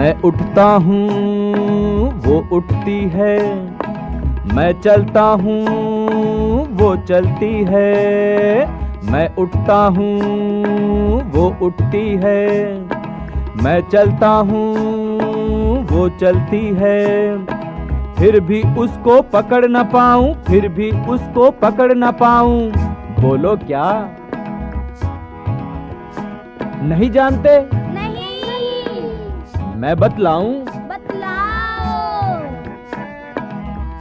मैं उठता हूँ, वो उठती है। मैं चलता हूँ, वो चलती है। मैं उठता हूँ, वो उठती है। मैं चलता हूँ, वो चलती है। फिर भी उसको पकड़ न पाऊँ, फिर भी उसको पकड़ न पाऊँ। बोलो क्या? नहीं जानते? नहीं मैं बतलाऊं? बतलाओ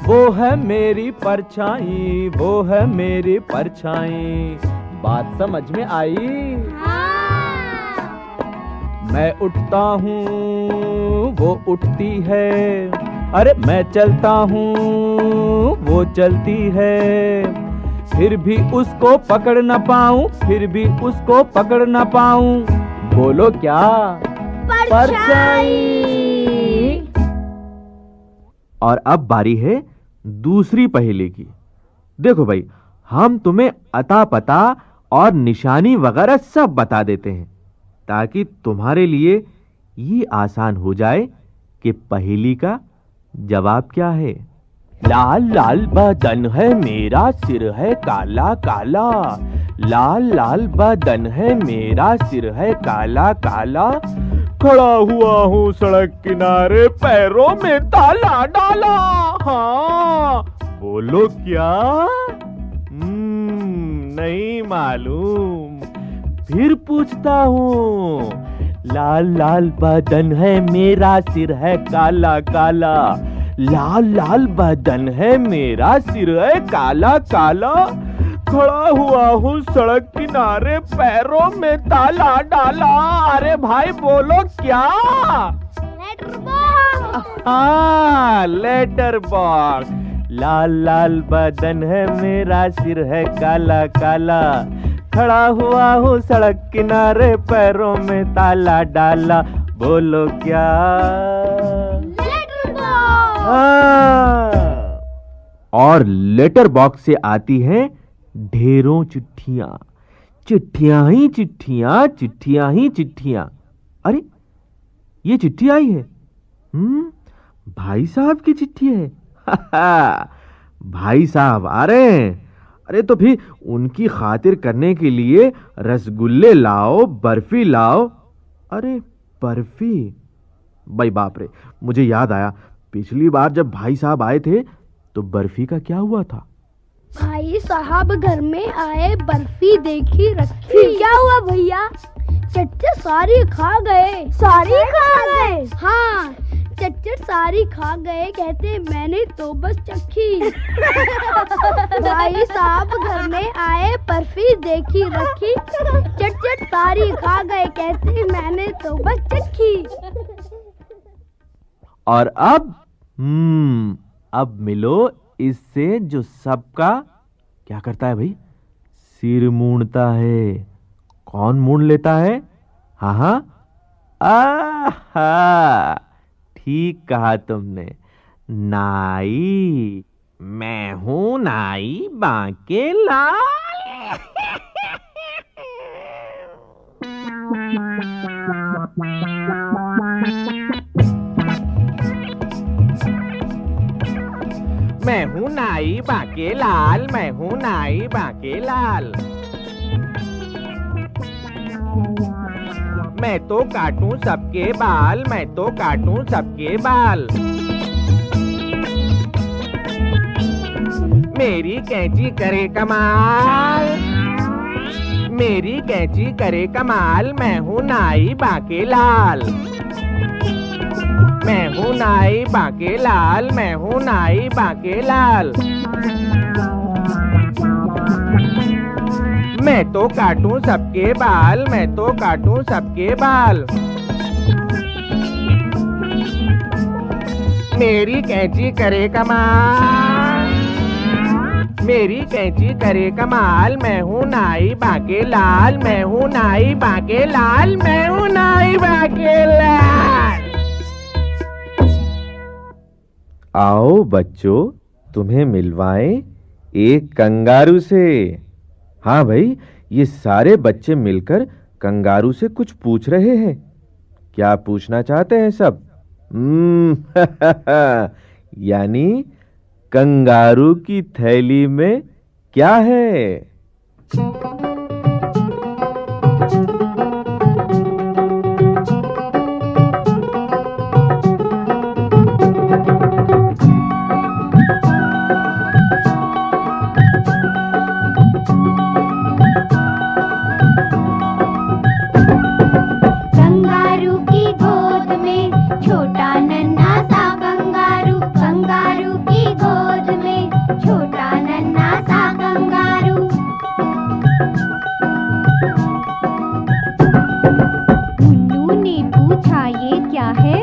वो है मेरी परछाई, वो है मेरी परछाई। बात समझ में आई? मैं उठता हूँ, वो उठती है। अरे मैं चलता हूँ, वो चलती है। फिर भी उसको पकड़ न पाऊँ, फिर भी उसको पकड़ न पाऊँ। बोलो क्या? परछाई। और अब बारी है दूसरी पहेली की। देखो भाई हम तुम्हें अता पता और निशानी वगैरह सब बता देते हैं ताकि तुम्हारे लिए ये आसान हो जाए कि पहेली का जवाब क्या है। लाल लाल बदन है मेरा सिर है काला काला। लाल लाल बदन है मेरा सिर है काला काला। खड़ा हुआ हूँ सड़क किनारे पैरों में ताला डाला। हाँ बोलो क्या? हम्म, नहीं मालूम। फिर पूछता हूँ लाल लाल बदन है मेरा सिर है काला काला। लाल लाल बदन है मेरा सिर है काला काला। खड़ा हुआ हूँ सड़क किनारे, पैरों में ताला डाला। अरे भाई, बोलो क्या? हाँ लेटर बॉक्स। लाल लाल बदन है, मेरा सिर है काला काला। खड़ा हुआ हूँ सड़क किनारे, पैरों में ताला डाला। बोलो क्या? हाँ। और लेटर बॉक्स से आती हैं ढेरों चिट्ठियाँ। चिट्ठियाँ ही चिट्ठियाँ चिट्ठियाँ ही चिट्ठियाँ। अरे, ये चिट्ठी आई है? हम्म भाई साहब की चिट्ठी है। भाई साहब आ रहे हैं। अरे तो फिर उनकी खातिर करने के लिए रसगुल्ले लाओ, बर्फ़ी लाओ। अरे, बर्फ़ी? भाई बाप रे, मुझे याद आया, पिछली बार जब भाई साहब आए थे तो बर्फ़ी का क्या हुआ था? भाई साहब घर में आए बर्फ़ी देखी रखी। क्या हुआ भैया? चच्चे सारी खा गए। सारी खा गए? हाँ चच्चर सारी खा गए। कहते मैंने तो बस चखी। भाई साहब घर में आए बर्फ़ी देखी रखी। चटचट सारी खा गए। कहते मैंने तो बस चखी। और अब हम्म अब मिलो इससे जो सबका क्या करता है भाई? सिर मूंडता है। कौन मूंड लेता है? हाँ हाँ। आहा! ठीक कहा तुमने। नाई, मैं हूँ नाई बांके लाल। मैं हूँ नाई बाके लाल मैं हूँ नाई बाके लाल मैं तो काटूं सबके बाल मैं तो काटूं सबके बाल मेरी कैंची करे कमाल मेरी कैंची करे कमाल मैं हूँ नाई बाके लाल मैं हूँ नाई बाके लाल मैं हूँ नाई बाके लाल मैं तो काटूं सबके बाल मैं तो काटूं सबके बाल मेरी कैंची करे कमाल मेरी कैंची करे कमाल मैं हूँ नाई बाके लाल मैं हूँ नाई बाके लाल मैं हूँ नाई बाके लाल आओ बच्चों तुम्हें मिलवाएँ एक कंगारू से। हाँ भाई ये सारे बच्चे मिलकर कंगारू से कुछ पूछ रहे हैं। क्या पूछना चाहते हैं सब? हम्म, यानी कंगारू की थैली में क्या है?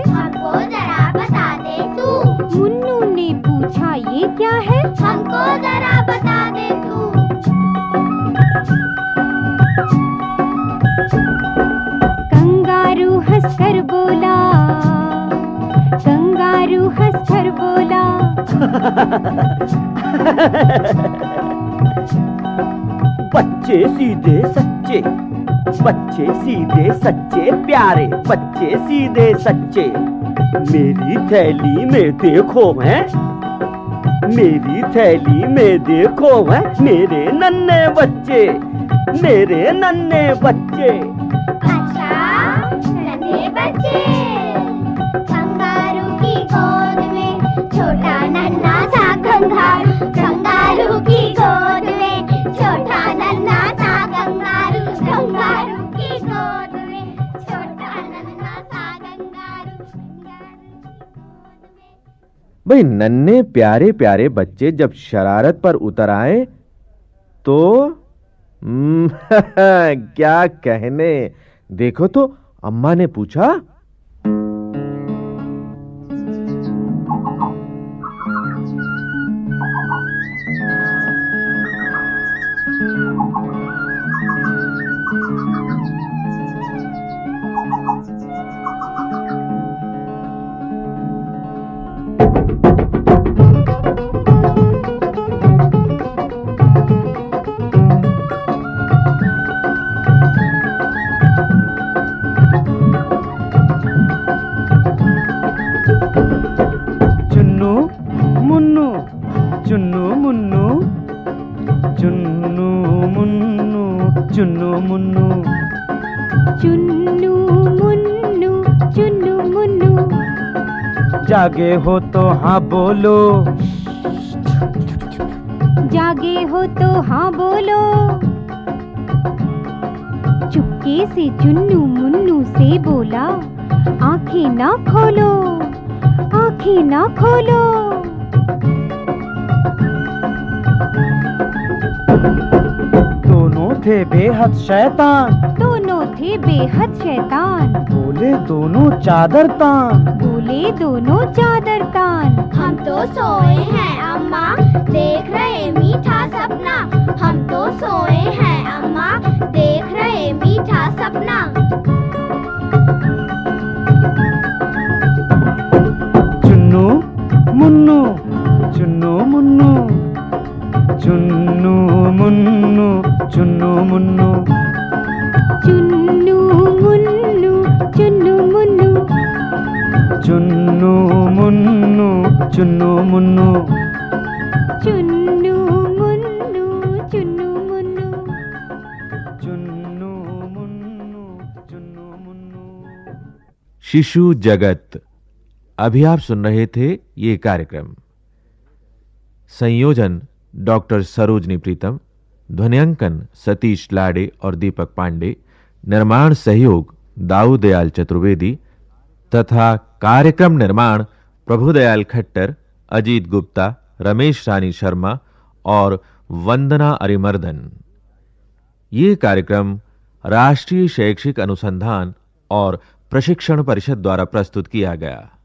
हमको जरा बता दे तू। मुन्नू ने पूछा ये क्या है? हमको जरा बता दे तू। कंगारू हंसकर बोला कंगारू हंसकर बोला। बच्चे सीधे सच्चे। बच्चे सीधे सच्चे प्यारे, बच्चे सीधे सच्चे। मेरी थैली में देखो है, मेरी थैली में देखो है, मेरे नन्हे बच्चे, मेरे नन्हे बच्चे। अच्छा नन्हे बच्चे। भाई नन्हे प्यारे प्यारे बच्चे जब शरारत पर उतर आए तो हम्म, क्या कहने? देखो तो अम्मा ने पूछा चुन्नू मुन्नू। चुन्नू मुन्नू चुन्नू मुन्नू। जागे हो तो हाँ बोलो। जागे हो तो हाँ बोलो। चुपके से चुन्नू मुन्नू से बोला आँखें ना खोलो आँखें ना खोलो। दोनों थे बेहद शैतान। दोनों थे बेहद शैतान। बोले दोनों चादर तान बोले दोनों चादर तान हम तो सोए हैं अम्मा। देख रहे मीठा सपना। हम तो सोए हैं अम्मा। देख रहे मीठा सपना। चुन्नू मुन्नू। चुन्नू मुन्नू। चुन्नू मुन्नू चुन्नू मुन्नू। चुन्नू मुन्नू चुन्नू मुन्नू। चुन्नू मुन्नू चुन्नू मुन्नू। चुन्नू मुन्नू चुन्नू मुन्नू। चुन्नू मुन्नू चुन्नू मुन्नू। शिशु जगत। अभी आप सुन रहे थे ये कार्यक्रम। संयोजन डॉक्टर सरोजनी प्रीतम, ध्वनियांकन सतीश लाडे और दीपक पांडे, निर्माण सहयोग दाऊदयाल चतुर्वेदी तथा कार्यक्रम निर्माण प्रभुदयाल खट्टर, अजीत गुप्ता, रमेश रानी शर्मा और वंदना अरिमर्दन। ये कार्यक्रम राष्ट्रीय शैक्षिक अनुसंधान और प्रशिक्षण परिषद द्वारा प्रस्तुत किया गया।